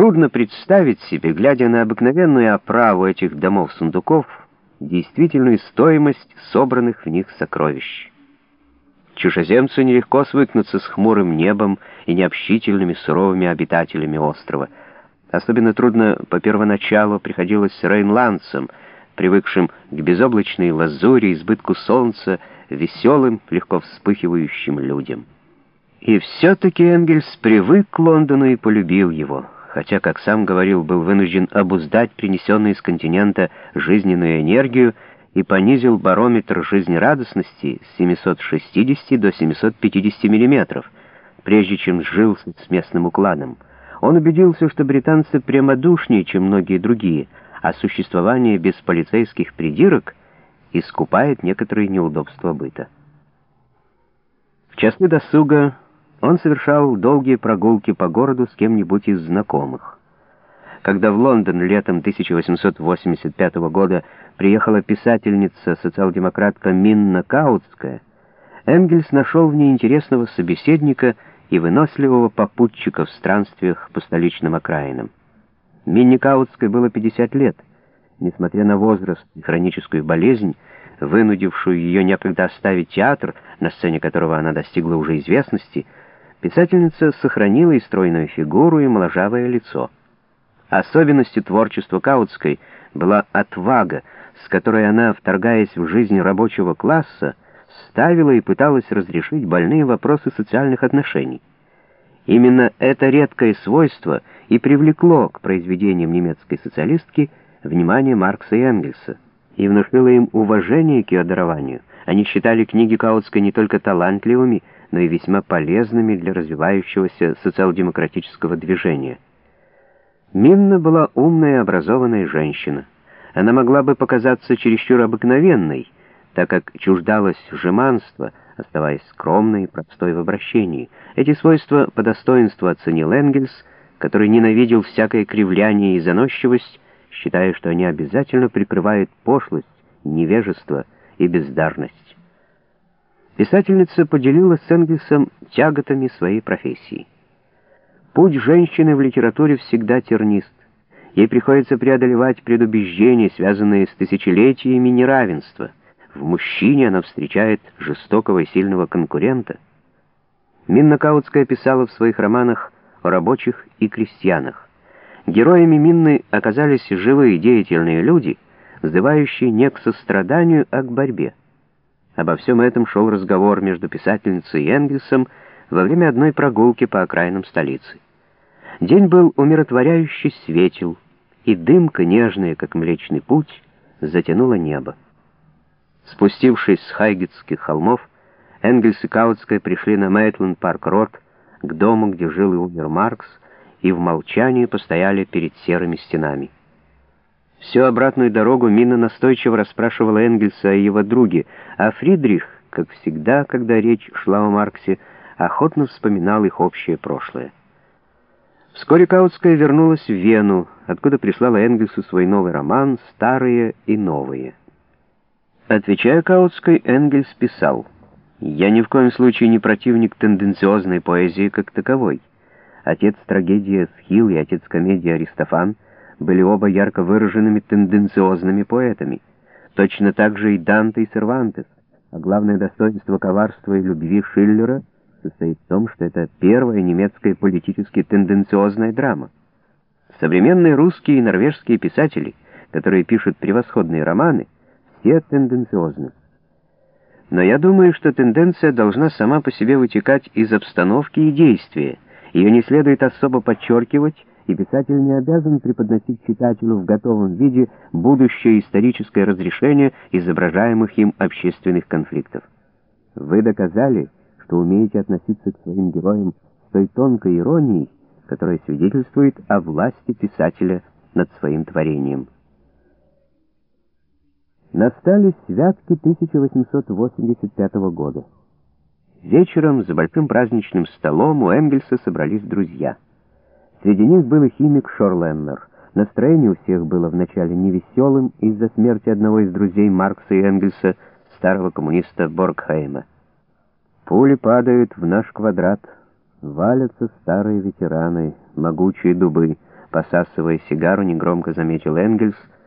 Трудно представить себе, глядя на обыкновенную оправу этих домов-сундуков, действительную стоимость собранных в них сокровищ. Чужеземцу нелегко свыкнуться с хмурым небом и необщительными суровыми обитателями острова. Особенно трудно по первоначалу приходилось рейнландцам, привыкшим к безоблачной лазури, избытку солнца, веселым, легко вспыхивающим людям. И все-таки Энгельс привык к Лондону и полюбил его, хотя, как сам говорил, был вынужден обуздать принесенную из континента жизненную энергию и понизил барометр жизнерадостности с 760 до 750 мм, прежде чем сжился с местным укладом. Он убедился, что британцы прямодушнее, чем многие другие, а существование без полицейских придирок искупает некоторые неудобства быта. В часы досуга он совершал долгие прогулки по городу с кем-нибудь из знакомых. Когда в Лондон летом 1885 года приехала писательница-социал-демократка Минна Каутская, Энгельс нашел в ней интересного собеседника и выносливого попутчика в странствиях по столичным окраинам. Минне Каутской было 50 лет. Несмотря на возраст и хроническую болезнь, вынудившую ее некогда оставить театр, на сцене которого она достигла уже известности, Писательница сохранила и стройную фигуру, и моложавое лицо. Особенностью творчества Каутской была отвага, с которой она, вторгаясь в жизнь рабочего класса, ставила и пыталась разрешить больные вопросы социальных отношений. Именно это редкое свойство и привлекло к произведениям немецкой социалистки внимание Маркса и Энгельса и внушило им уважение к ее дарованию. Они считали книги Каутской не только талантливыми, но и весьма полезными для развивающегося социал-демократического движения. Минна была умная и образованная женщина. Она могла бы показаться чересчур обыкновенной, так как чуждалась жеманства, оставаясь скромной и простой в обращении. Эти свойства по достоинству оценил Энгельс, который ненавидел всякое кривляние и заносчивость, считая, что они обязательно прикрывают пошлость, невежество и бездарность. Писательница поделилась с Энгельсом тяготами своей профессии. Путь женщины в литературе всегда тернист. Ей приходится преодолевать предубеждения, связанные с тысячелетиями неравенства. В мужчине она встречает жестокого и сильного конкурента. Минна Каутская писала в своих романах о рабочих и крестьянах. Героями Минны оказались живые деятельные люди, сдавающие не к состраданию, а к борьбе. Обо всем этом шел разговор между писательницей и Энгельсом во время одной прогулки по окраинам столицы. День был умиротворяюще светел, и дымка, нежная, как Млечный Путь, затянула небо. Спустившись с Хайгетских холмов, Энгельс и Каутская пришли на Мейтленд-парк-рот, к дому, где жил и умер Маркс, и в молчании постояли перед серыми стенами. Всю обратную дорогу Мина настойчиво расспрашивала Энгельса о его друге, а Фридрих, как всегда, когда речь шла о Марксе, охотно вспоминал их общее прошлое. Вскоре Каутская вернулась в Вену, откуда прислала Энгельсу свой новый роман «Старые и новые». Отвечая Каутской, Энгельс писал, «Я ни в коем случае не противник тенденциозной поэзии как таковой. Отец трагедии Схил и отец комедии Аристофан — были оба ярко выраженными тенденциозными поэтами. Точно так же и Данте и Сервантес. А главное достоинство коварства и любви Шиллера состоит в том, что это первая немецкая политически тенденциозная драма. Современные русские и норвежские писатели, которые пишут превосходные романы, все тенденциозны. Но я думаю, что тенденция должна сама по себе вытекать из обстановки и действия. Ее не следует особо подчеркивать, и писатель не обязан преподносить читателю в готовом виде будущее историческое разрешение изображаемых им общественных конфликтов. Вы доказали, что умеете относиться к своим героям с той тонкой иронией, которая свидетельствует о власти писателя над своим творением. Настали святки 1885 года. Вечером за большим праздничным столом у Энгельса собрались друзья — Среди них был и химик Шорленнер. Настроение у всех было вначале невеселым из-за смерти одного из друзей Маркса и Энгельса, старого коммуниста Боргхейма. Пули падают в наш квадрат, валятся старые ветераны, могучие дубы, посасывая сигару, негромко заметил Энгельс —